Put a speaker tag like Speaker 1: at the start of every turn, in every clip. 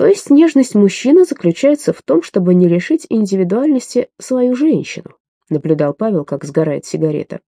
Speaker 1: То есть нежность мужчины заключается в том, чтобы не лишить индивидуальности свою женщину, наблюдал Павел, как сгорает сигарета.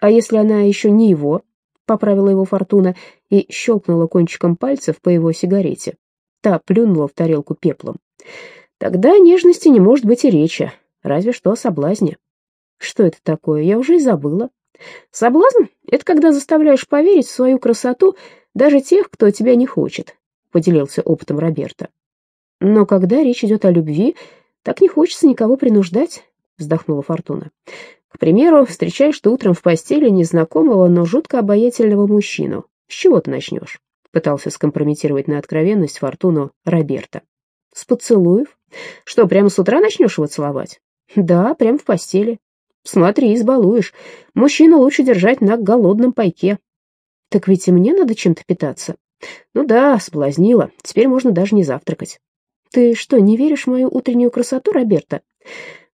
Speaker 1: А если она еще не его, поправила его Фортуна и щелкнула кончиком пальцев по его сигарете. Та плюнула в тарелку пеплом. Тогда нежности не может быть и речи, разве что о соблазне. Что это такое? Я уже и забыла. Соблазн — это когда заставляешь поверить в свою красоту даже тех, кто тебя не хочет, — поделился опытом Роберта. Но когда речь идет о любви, так не хочется никого принуждать, — вздохнула Фортуна. К примеру, встречаешь ты утром в постели незнакомого, но жутко обаятельного мужчину. С чего ты начнешь? Пытался скомпрометировать на откровенность Фортуну Роберта. С поцелуев? Что, прямо с утра начнешь его целовать? Да, прямо в постели. Смотри, избалуешь. Мужчину лучше держать на голодном пайке. Так ведь и мне надо чем-то питаться. Ну да, соблазнила. Теперь можно даже не завтракать. Ты что, не веришь в мою утреннюю красоту, Роберта?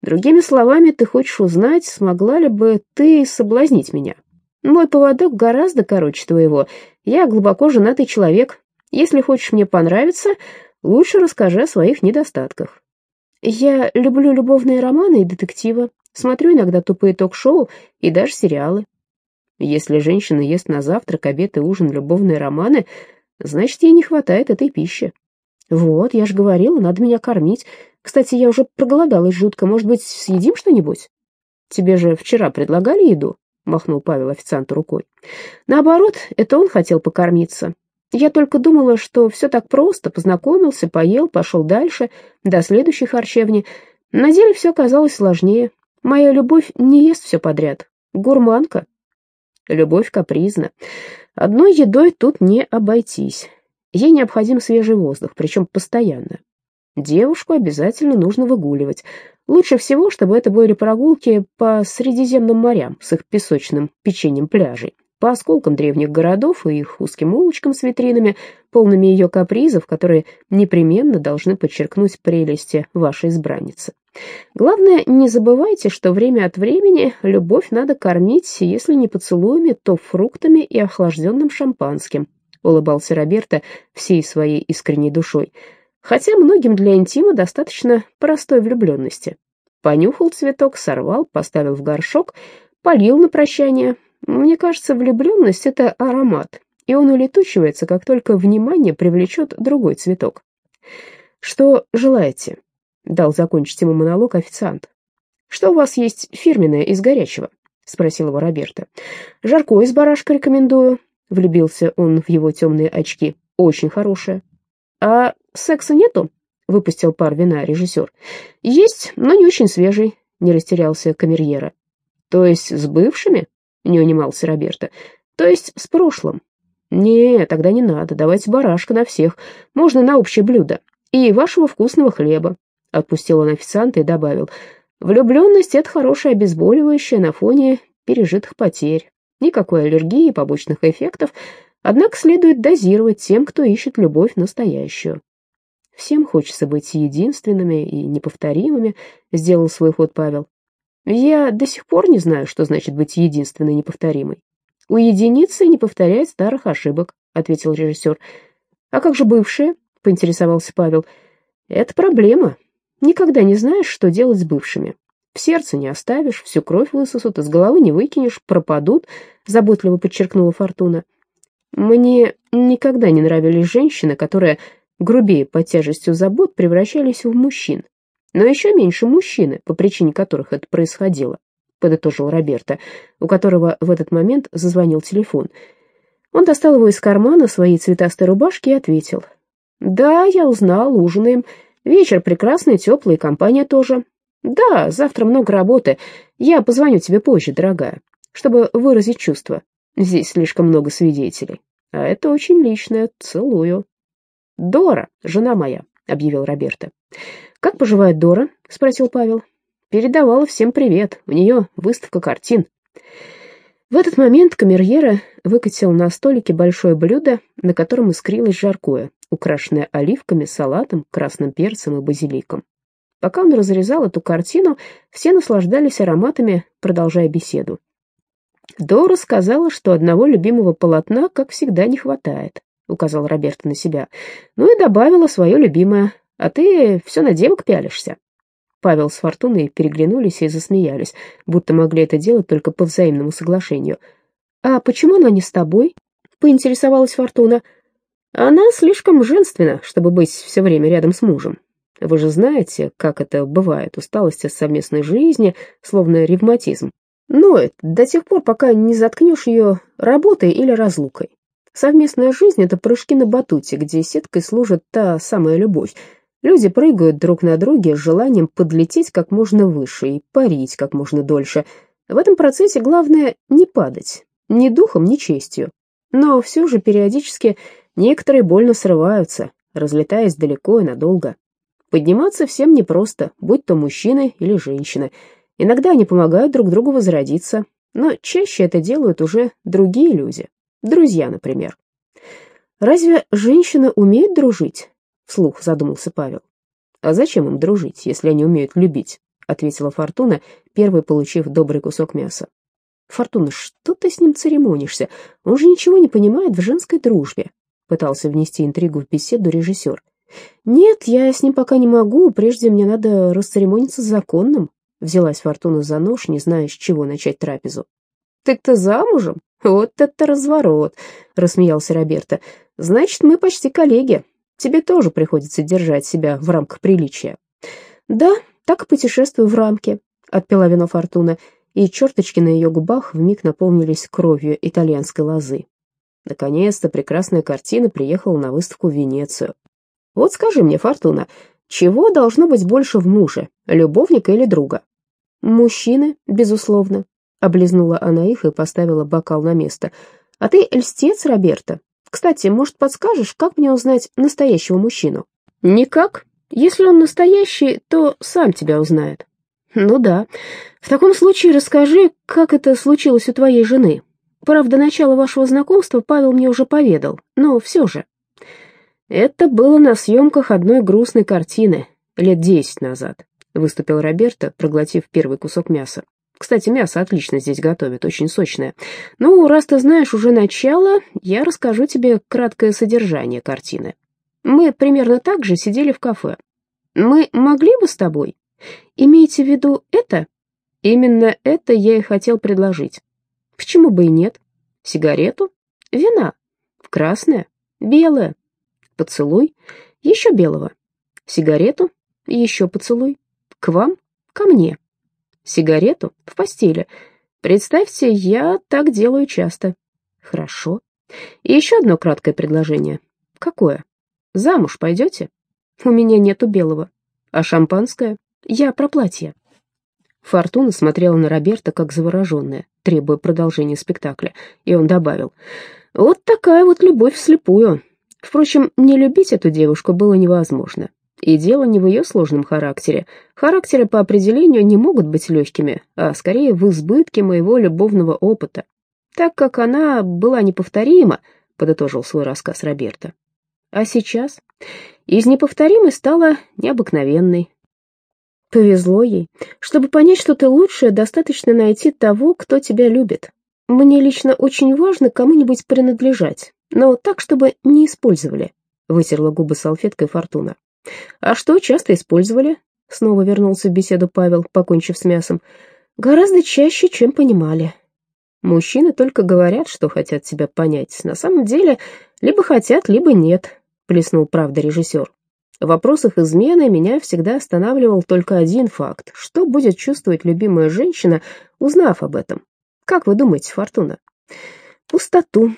Speaker 1: Другими словами, ты хочешь узнать, смогла ли бы ты соблазнить меня? Мой поводок гораздо короче твоего. Я глубоко женатый человек. Если хочешь мне понравиться, лучше расскажи о своих недостатках. Я люблю любовные романы и детективы. Смотрю иногда тупые ток-шоу и даже сериалы. Если женщина ест на завтрак, обед и ужин любовные романы, значит, ей не хватает этой пищи. Вот, я же говорила, надо меня кормить. Кстати, я уже проголодалась жутко. Может быть, съедим что-нибудь? Тебе же вчера предлагали еду? Махнул Павел официанту рукой. Наоборот, это он хотел покормиться. Я только думала, что все так просто. Познакомился, поел, пошел дальше, до следующей харчевни. На деле все оказалось сложнее. Моя любовь не ест все подряд. Гурманка. Любовь капризна. Одной едой тут не обойтись. Ей необходим свежий воздух, причем постоянно. Девушку обязательно нужно выгуливать. Лучше всего, чтобы это были прогулки по Средиземным морям с их песочным печеньем пляжей, по осколкам древних городов и их узким улочкам с витринами, полными ее капризов, которые непременно должны подчеркнуть прелести вашей избранницы. Главное, не забывайте, что время от времени любовь надо кормить, если не поцелуями, то фруктами и охлажденным шампанским, улыбался Роберто всей своей искренней душой. Хотя многим для интима достаточно простой влюбленности. Понюхал цветок, сорвал, поставил в горшок, полил на прощание. Мне кажется, влюбленность — это аромат, и он улетучивается, как только внимание привлечет другой цветок. Что желаете? — дал закончить ему монолог официант. «Что у вас есть фирменное из горячего?» — спросил его Роберто. «Жарко из барашка рекомендую», — влюбился он в его темные очки. «Очень хорошее». «А секса нету?» — выпустил пар вина режиссер. «Есть, но не очень свежий», — не растерялся камерьера. «То есть с бывшими?» — не унимался Роберто. «То есть с прошлым?» «Не, тогда не надо, давайте барашка на всех, можно на общее блюдо, и вашего вкусного хлеба. Отпустил он официанта и добавил. Влюбленность — это хорошее обезболивающее на фоне пережитых потерь. Никакой аллергии, побочных эффектов, однако следует дозировать тем, кто ищет любовь настоящую. Всем хочется быть единственными и неповторимыми, сделал свой ход Павел. Я до сих пор не знаю, что значит быть единственной и неповторимой. Уединиться и не повторять старых ошибок, ответил режиссер. А как же бывшие? поинтересовался Павел. Это проблема, Никогда не знаешь, что делать с бывшими. В сердце не оставишь, всю кровь высосут, из головы не выкинешь, пропадут, заботливо подчеркнула Фортуна. Мне никогда не нравились женщины, которые, грубее под тяжестью забот, превращались в мужчин. Но еще меньше мужчины, по причине которых это происходило, подытожил Роберто, у которого в этот момент зазвонил телефон. Он достал его из кармана своей цветастой рубашки и ответил. «Да, я узнал, ужинаем. Вечер прекрасный, теплый, компания тоже. Да, завтра много работы. Я позвоню тебе позже, дорогая, чтобы выразить чувства. Здесь слишком много свидетелей. А это очень личное. Целую. Дора, жена моя, объявил Роберто. Как поживает Дора? спросил Павел. Передавала всем привет. У нее выставка картин. В этот момент камерьера выкатил на столике большое блюдо, на котором искрилось жаркое, украшенное оливками, салатом, красным перцем и базиликом. Пока он разрезал эту картину, все наслаждались ароматами, продолжая беседу. Дора сказала, что одного любимого полотна, как всегда, не хватает. — указал Роберто на себя. «Ну и добавила свое любимое. А ты все на девок пялишься». Павел с Фортуной переглянулись и засмеялись, будто могли это делать только по взаимному соглашению. «А почему она не с тобой?» — поинтересовалась Фортуна. «Она слишком женственна, чтобы быть все время рядом с мужем. Вы же знаете, как это бывает, усталость от совместной жизни, словно ревматизм. Ноет до тех пор, пока не заткнешь ее работой или разлукой. Совместная жизнь — это прыжки на батуте, где сеткой служит та самая любовь, Люди прыгают друг на друге с желанием подлететь как можно выше и парить как можно дольше. В этом процессе главное не падать, ни духом, ни честью. Но все же периодически некоторые больно срываются, разлетаясь далеко и надолго. Подниматься всем непросто, будь то мужчины или женщины. Иногда они помогают друг другу возродиться, но чаще это делают уже другие люди, друзья, например. Разве женщины умеют дружить? — вслух задумался Павел. «А зачем им дружить, если они умеют любить?» — ответила Фортуна, первой получив добрый кусок мяса. «Фортуна, что ты с ним церемонишься? Он же ничего не понимает в женской дружбе», — пытался внести интригу в беседу режиссер. «Нет, я с ним пока не могу, прежде мне надо расцеремониться с законным», — взялась Фортуна за нож, не зная, с чего начать трапезу. «Так-то замужем? Вот это разворот!» — рассмеялся Роберто. «Значит, мы почти коллеги. Тебе тоже приходится держать себя в рамках приличия». «Да, так и путешествую в рамке», — отпила вино Фортуна, и черточки на ее губах вмиг наполнились кровью итальянской лозы. Наконец-то прекрасная картина приехала на выставку в Венецию. «Вот скажи мне, Фортуна, чего должно быть больше в муже, любовника или друга?» «Мужчины, безусловно», — облизнула она их и поставила бокал на место. «А ты льстец, Роберто, кстати, может, подскажешь, как мне узнать настоящего мужчину? Никак. Если он настоящий, то сам тебя узнает. Ну да. В таком случае расскажи, как это случилось у твоей жены. Правда, начало вашего знакомства Павел мне уже поведал, но все же. Это было на съемках одной грустной картины лет десять назад, выступил Роберто, проглотив первый кусок мяса. Кстати, мясо отлично здесь готовят, очень сочное. Ну, раз ты знаешь уже начало, я расскажу тебе краткое содержание картины. Мы примерно так же сидели в кафе. Мы могли бы с тобой? Имеете в виду это? Именно это я и хотел предложить. Почему бы и нет? Сигарету? Вина? Красное? Белое? Поцелуй? Еще белого? Сигарету? Еще поцелуй? К вам? Ко мне? Сигарету? В постели. Представьте, я так делаю часто. Хорошо. И еще одно краткое предложение. Какое? Замуж пойдете? У меня нету белого. А шампанское? Я про платье. Фортуна смотрела на Роберта как завороженная, требуя продолжения спектакля, и он добавил, «Вот такая вот любовь вслепую. Впрочем, не любить эту девушку было невозможно. И дело не в ее сложном характере. Характеры по определению не могут быть легкими, а скорее в избытке моего любовного опыта. Так как она была неповторима, подытожил свой рассказ Роберта. А сейчас? Из неповторимой стала необыкновенной. Повезло ей. Чтобы понять, что ты лучшая, достаточно найти того, кто тебя любит. Мне лично очень важно кому-нибудь принадлежать, но так, чтобы не использовали. Вытерла губы салфеткой Фортуна. «А что часто использовали?» Снова вернулся в беседу Павел, покончив с мясом. «Гораздо чаще, чем понимали». «Мужчины только говорят, что хотят тебя понять. На самом деле, либо хотят, либо нет», — плеснул правда режиссер. В вопросах измены меня всегда останавливал только один факт. Что будет чувствовать любимая женщина, узнав об этом? Как вы думаете, Фортуна? Пустоту.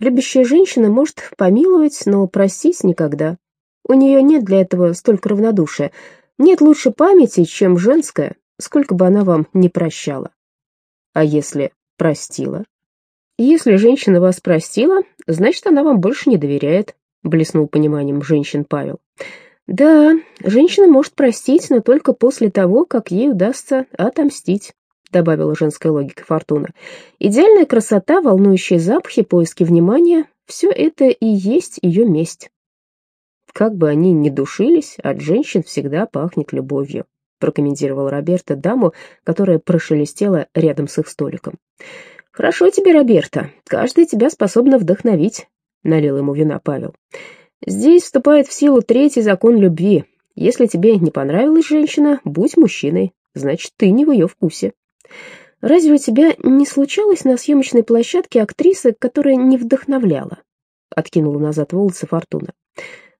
Speaker 1: Любящая женщина может помиловать, но простить никогда. У нее нет для этого столько равнодушия. Нет лучше памяти, чем женская, сколько бы она вам не прощала. А если простила? Если женщина вас простила, значит, она вам больше не доверяет, блеснул пониманием женщин Павел. Да, женщина может простить, но только после того, как ей удастся отомстить добавила женская логика Фортуна. Идеальная красота, волнующие запахи, поиски внимания — все это и есть ее месть. Как бы они ни душились, от женщин всегда пахнет любовью, прокомментировал Роберто даму, которая прошелестела рядом с их столиком. Хорошо тебе, Роберто, каждая тебя способна вдохновить. налил ему вина Павел. «Здесь вступает в силу третий закон любви. Если тебе не понравилась женщина, будь мужчиной, значит, ты не в ее вкусе. Разве у тебя не случалось на съемочной площадке актрисы, которая не вдохновляла?» Откинула назад волосы Фортуна.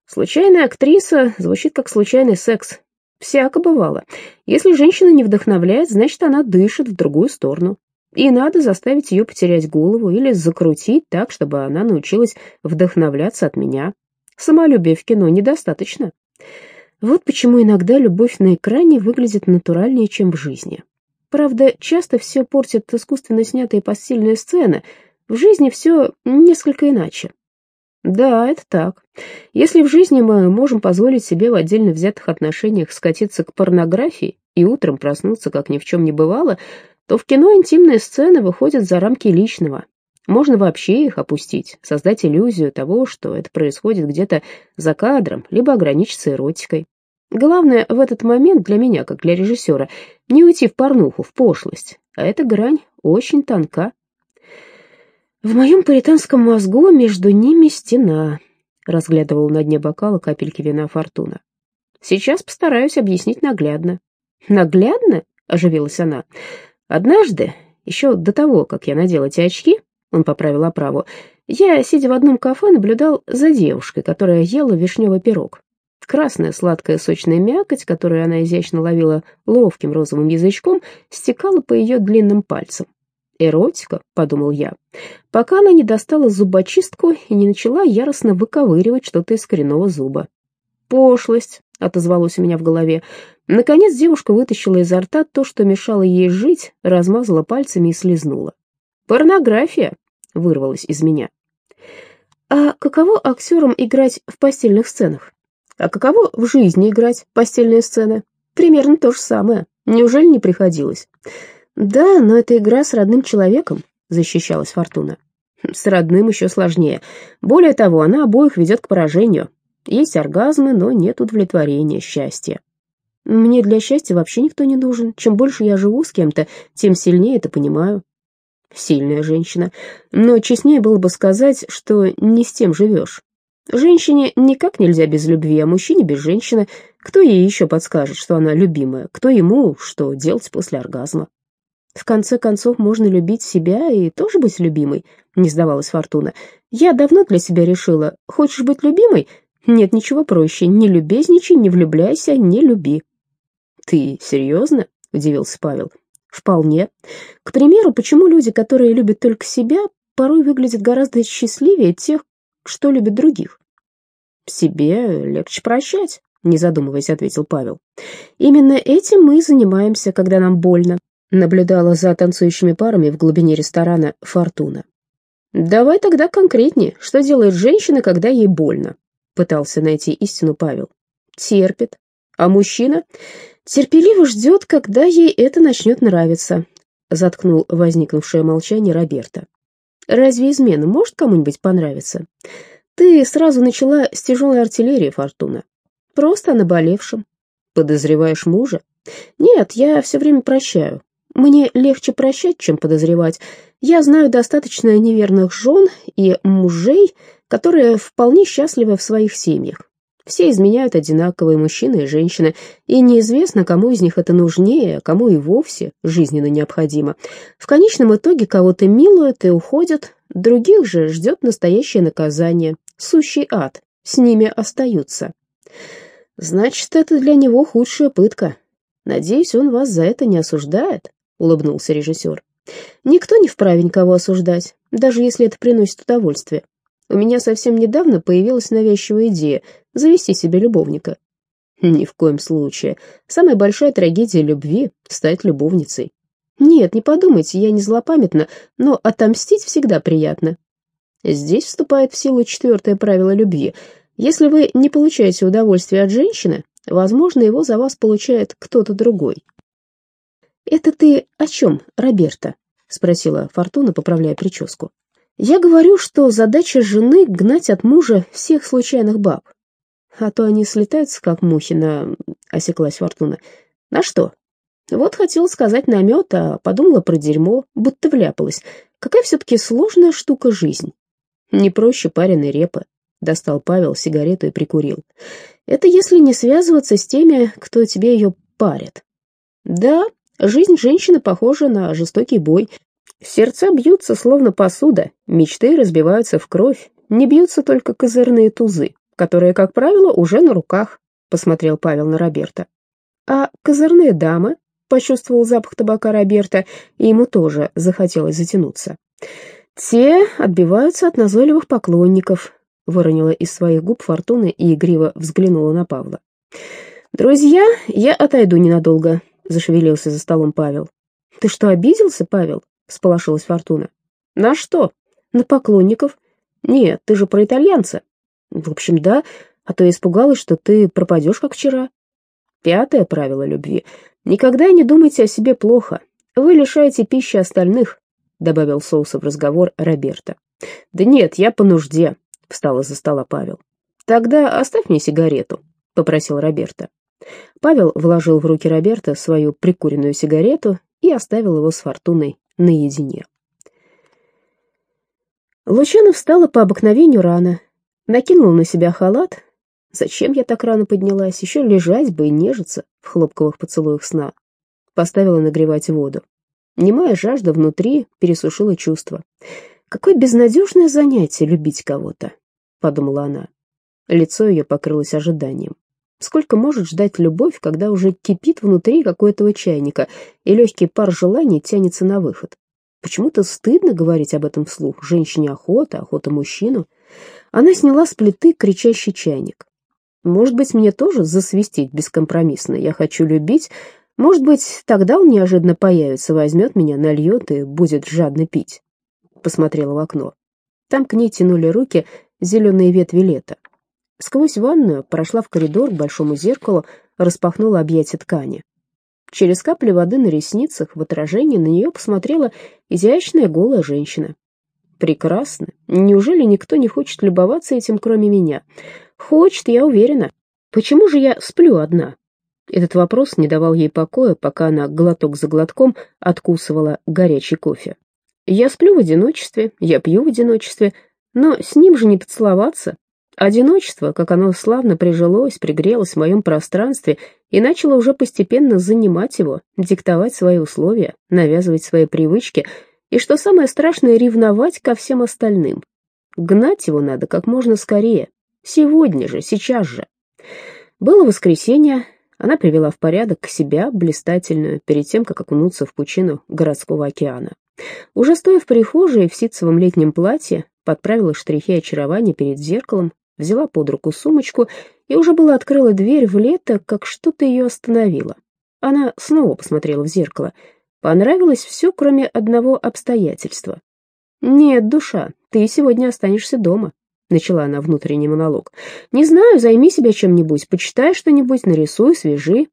Speaker 1: «Случайная актриса звучит как случайный секс. Всяко бывало. Если женщина не вдохновляет, значит, она дышит в другую сторону. И надо заставить ее потерять голову или закрутить так, чтобы она научилась вдохновляться от меня. Самолюбия в кино недостаточно. Вот почему иногда любовь на экране выглядит натуральнее, чем в жизни. Правда, часто все портят искусственно снятые постельные сцены. В жизни все несколько иначе. Да, это так. Если в жизни мы можем позволить себе в отдельно взятых отношениях скатиться к порнографии и утром проснуться, как ни в чем не бывало, то в кино интимные сцены выходят за рамки личного. Можно вообще их опустить, создать иллюзию того, что это происходит где-то за кадром, либо ограничиться эротикой. Главное в этот момент для меня, как для режиссера, не уйти в порнуху, в пошлость, а эта грань очень тонка. В моем паританском мозгу между ними стена, разглядывал на дне бокала капельки вина Фортуна. Сейчас постараюсь объяснить наглядно. Наглядно? Оживилась она. Однажды, еще до того, как я надел эти очки, он поправил оправу, я, сидя в одном кафе, наблюдал за девушкой, которая ела вишневый пирог. Красная сладкая сочная мякоть, которую она изящно ловила ловким розовым язычком, стекала по ее длинным пальцам. «Эротика», — подумал я, пока она не достала зубочистку и не начала яростно выковыривать что-то из коренного зуба. «Пошлость», — отозвалось у меня в голове. Наконец девушка вытащила изо рта то, что мешало ей жить, размазала пальцами и слезнула. «Порнография», — вырвалась из меня. «А каково актерам играть в постельных сценах? А каково в жизни играть постельные сцены? Примерно то же самое. Неужели не приходилось?» «Да, но это игра с родным человеком», — защищалась Фортуна. «С родным еще сложнее. Более того, она обоих ведет к поражению. Есть оргазмы, но нет удовлетворения, счастья. Мне для счастья вообще никто не нужен. Чем больше я живу с кем-то, тем сильнее это понимаю. Сильная женщина. Но честнее было бы сказать, что не с тем живешь. Женщине никак нельзя без любви, а мужчине без женщины. Кто ей еще подскажет, что она любимая? Кто ему, что делать после оргазма? В конце концов, можно любить себя и тоже быть любимой, не сдавалась Фортуна. Я давно для себя решила, хочешь быть любимой? Нет ничего проще, не любезничай, не влюбляйся, не люби. Ты серьезно? Удивился Павел. Вполне. К примеру, почему люди, которые любят только себя, порой выглядят гораздо счастливее тех, что любят других? Себе легче прощать, не задумываясь, ответил Павел. Именно этим мы и занимаемся, когда нам больно наблюдала за танцующими парами в глубине ресторана «Фортуна». «Давай тогда конкретнее, что делает женщина, когда ей больно?» Пытался найти истину Павел. «Терпит. А мужчина?» «Терпеливо ждет, когда ей это начнет нравиться», заткнул возникнувшее молчание Роберта. «Разве измена может кому-нибудь понравиться? Ты сразу начала с тяжелой артиллерии, Фортуна. Просто о наболевшем. Подозреваешь мужа? Нет, я все время прощаю. Мне легче прощать, чем подозревать. Я знаю достаточно неверных жен и мужей, которые вполне счастливы в своих семьях. Все изменяют одинаковые мужчины и женщины, и неизвестно, кому из них это нужнее, а кому и вовсе жизненно необходимо. В конечном итоге кого-то милуют и уходят, других же ждет настоящее наказание, сущий ад, с ними остаются. Значит, это для него худшая пытка. Надеюсь, он вас за это не осуждает. — улыбнулся режиссер. «Никто не вправе никого осуждать, даже если это приносит удовольствие. У меня совсем недавно появилась навязчивая идея завести себе любовника». «Ни в коем случае. Самая большая трагедия любви — стать любовницей». «Нет, не подумайте, я не злопамятна, но отомстить всегда приятно». Здесь вступает в силу четвертое правило любви. Если вы не получаете удовольствие от женщины, возможно, его за вас получает кто-то другой. «Это ты о чем, Роберта?» — спросила Фортуна, поправляя прическу. «Я говорю, что задача жены — гнать от мужа всех случайных баб. А то они слетаются, как мухи на...» — осеклась Фортуна. «На что?» «Вот хотела сказать намет, а подумала про дерьмо, будто вляпалась. Какая все-таки сложная штука жизнь. Не проще пареной репы. Достал Павел сигарету и прикурил. Это если не связываться с теми, кто тебе ее парит. Да, жизнь женщины похожа на жестокий бой. Сердца бьются, словно посуда, мечты разбиваются в кровь. Не бьются только козырные тузы, которые, как правило, уже на руках, посмотрел Павел на Роберта. А козырные дамы, почувствовал запах табака Роберта, и ему тоже захотелось затянуться. Те отбиваются от назойливых поклонников, выронила из своих губ Фортуна и игриво взглянула на Павла. «Друзья, я отойду ненадолго», — зашевелился за столом Павел. «Ты что, обиделся, Павел?» — всполошилась Фортуна. «На что? На поклонников? Нет, ты же про итальянца». «В общем, да, а то я испугалась, что ты пропадешь, как вчера». Пятое правило любви. Никогда не думайте о себе плохо. Вы лишаете пищи остальных, добавил соуса в разговор Роберта. Да нет, я по нужде, встал из-за стола Павел. Тогда оставь мне сигарету, попросил Роберта. Павел вложил в руки Роберта свою прикуренную сигарету и оставил его с Фортуной наедине. Лучана встала по обыкновению рано, накинула на себя халат Зачем я так рано поднялась? Еще лежать бы и нежиться в хлопковых поцелуях сна. Поставила нагревать воду. Немая жажда внутри пересушила чувства. «Какое безнадежное занятие любить кого-то», — подумала она. Лицо ее покрылось ожиданием. Сколько может ждать любовь, когда уже кипит внутри какого-то чайника, и легкий пар желаний тянется на выход? Почему-то стыдно говорить об этом вслух. Женщине охота, охота мужчину. Она сняла с плиты кричащий чайник. Может быть, мне тоже засвистеть бескомпромиссно. Я хочу любить. Может быть, тогда он неожиданно появится, возьмет меня, нальет и будет жадно пить. Посмотрела в окно. Там к ней тянули руки зеленые ветви лета. Сквозь ванную прошла в коридор к большому зеркалу, распахнула объятия ткани. Через капли воды на ресницах в отражении на нее посмотрела изящная голая женщина. Прекрасно. Неужели никто не хочет любоваться этим, кроме меня? Хочет, я уверена. Почему же я сплю одна? Этот вопрос не давал ей покоя, пока она глоток за глотком откусывала горячий кофе. Я сплю в одиночестве, я пью в одиночестве, но с ним же не поцеловаться. Одиночество, как оно славно прижилось, пригрелось в моем пространстве и начало уже постепенно занимать его, диктовать свои условия, навязывать свои привычки — и что самое страшное, ревновать ко всем остальным. Гнать его надо как можно скорее. Сегодня же, сейчас же. Было воскресенье, она привела в порядок себя, блистательную, перед тем, как окунуться в пучину городского океана. Уже стоя в прихожей в ситцевом летнем платье, подправила штрихи очарования перед зеркалом, взяла под руку сумочку и уже было открыла дверь в лето, как что-то ее остановило. Она снова посмотрела в зеркало — Понравилось все, кроме одного обстоятельства. «Нет, душа, ты сегодня останешься дома», — начала она внутренний монолог. «Не знаю, займи себя чем-нибудь, почитай что-нибудь, нарисуй, свяжи».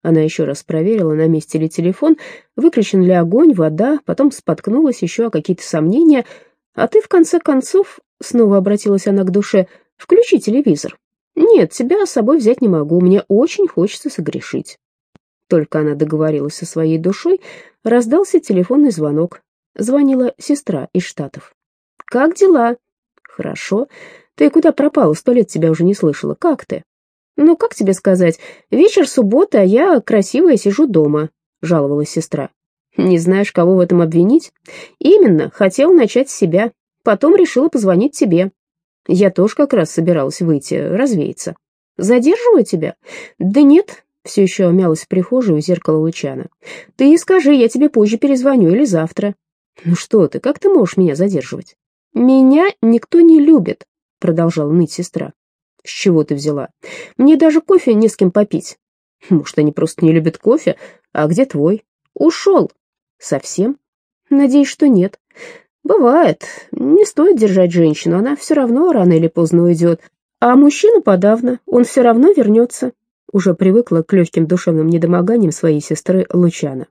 Speaker 1: Она еще раз проверила, на месте ли телефон, выключен ли огонь, вода, потом споткнулась еще о какие-то сомнения. «А ты, в конце концов, — снова обратилась она к душе, — включи телевизор. Нет, тебя с собой взять не могу, мне очень хочется согрешить». Только она договорилась со своей душой, раздался телефонный звонок. Звонила сестра из Штатов. «Как дела?» «Хорошо. Ты куда пропала? Сто лет тебя уже не слышала. Как ты?» «Ну, как тебе сказать? Вечер субботы, а я красивая сижу дома», — жаловалась сестра. «Не знаешь, кого в этом обвинить?» «Именно. Хотела начать с себя. Потом решила позвонить тебе. Я тоже как раз собиралась выйти, развеяться. Задерживаю тебя?» «Да нет, все еще мялась в прихожей у зеркала Лучана. «Ты скажи, я тебе позже перезвоню или завтра». «Ну что ты, как ты можешь меня задерживать?» «Меня никто не любит», — продолжала ныть сестра. «С чего ты взяла? Мне даже кофе не с кем попить». «Может, они просто не любят кофе? А где твой?» «Ушел». «Совсем?» «Надеюсь, что нет». «Бывает. Не стоит держать женщину, она все равно рано или поздно уйдет. А мужчину подавно, он все равно вернется» уже привыкла к легким душевным недомоганиям своей сестры Лучана.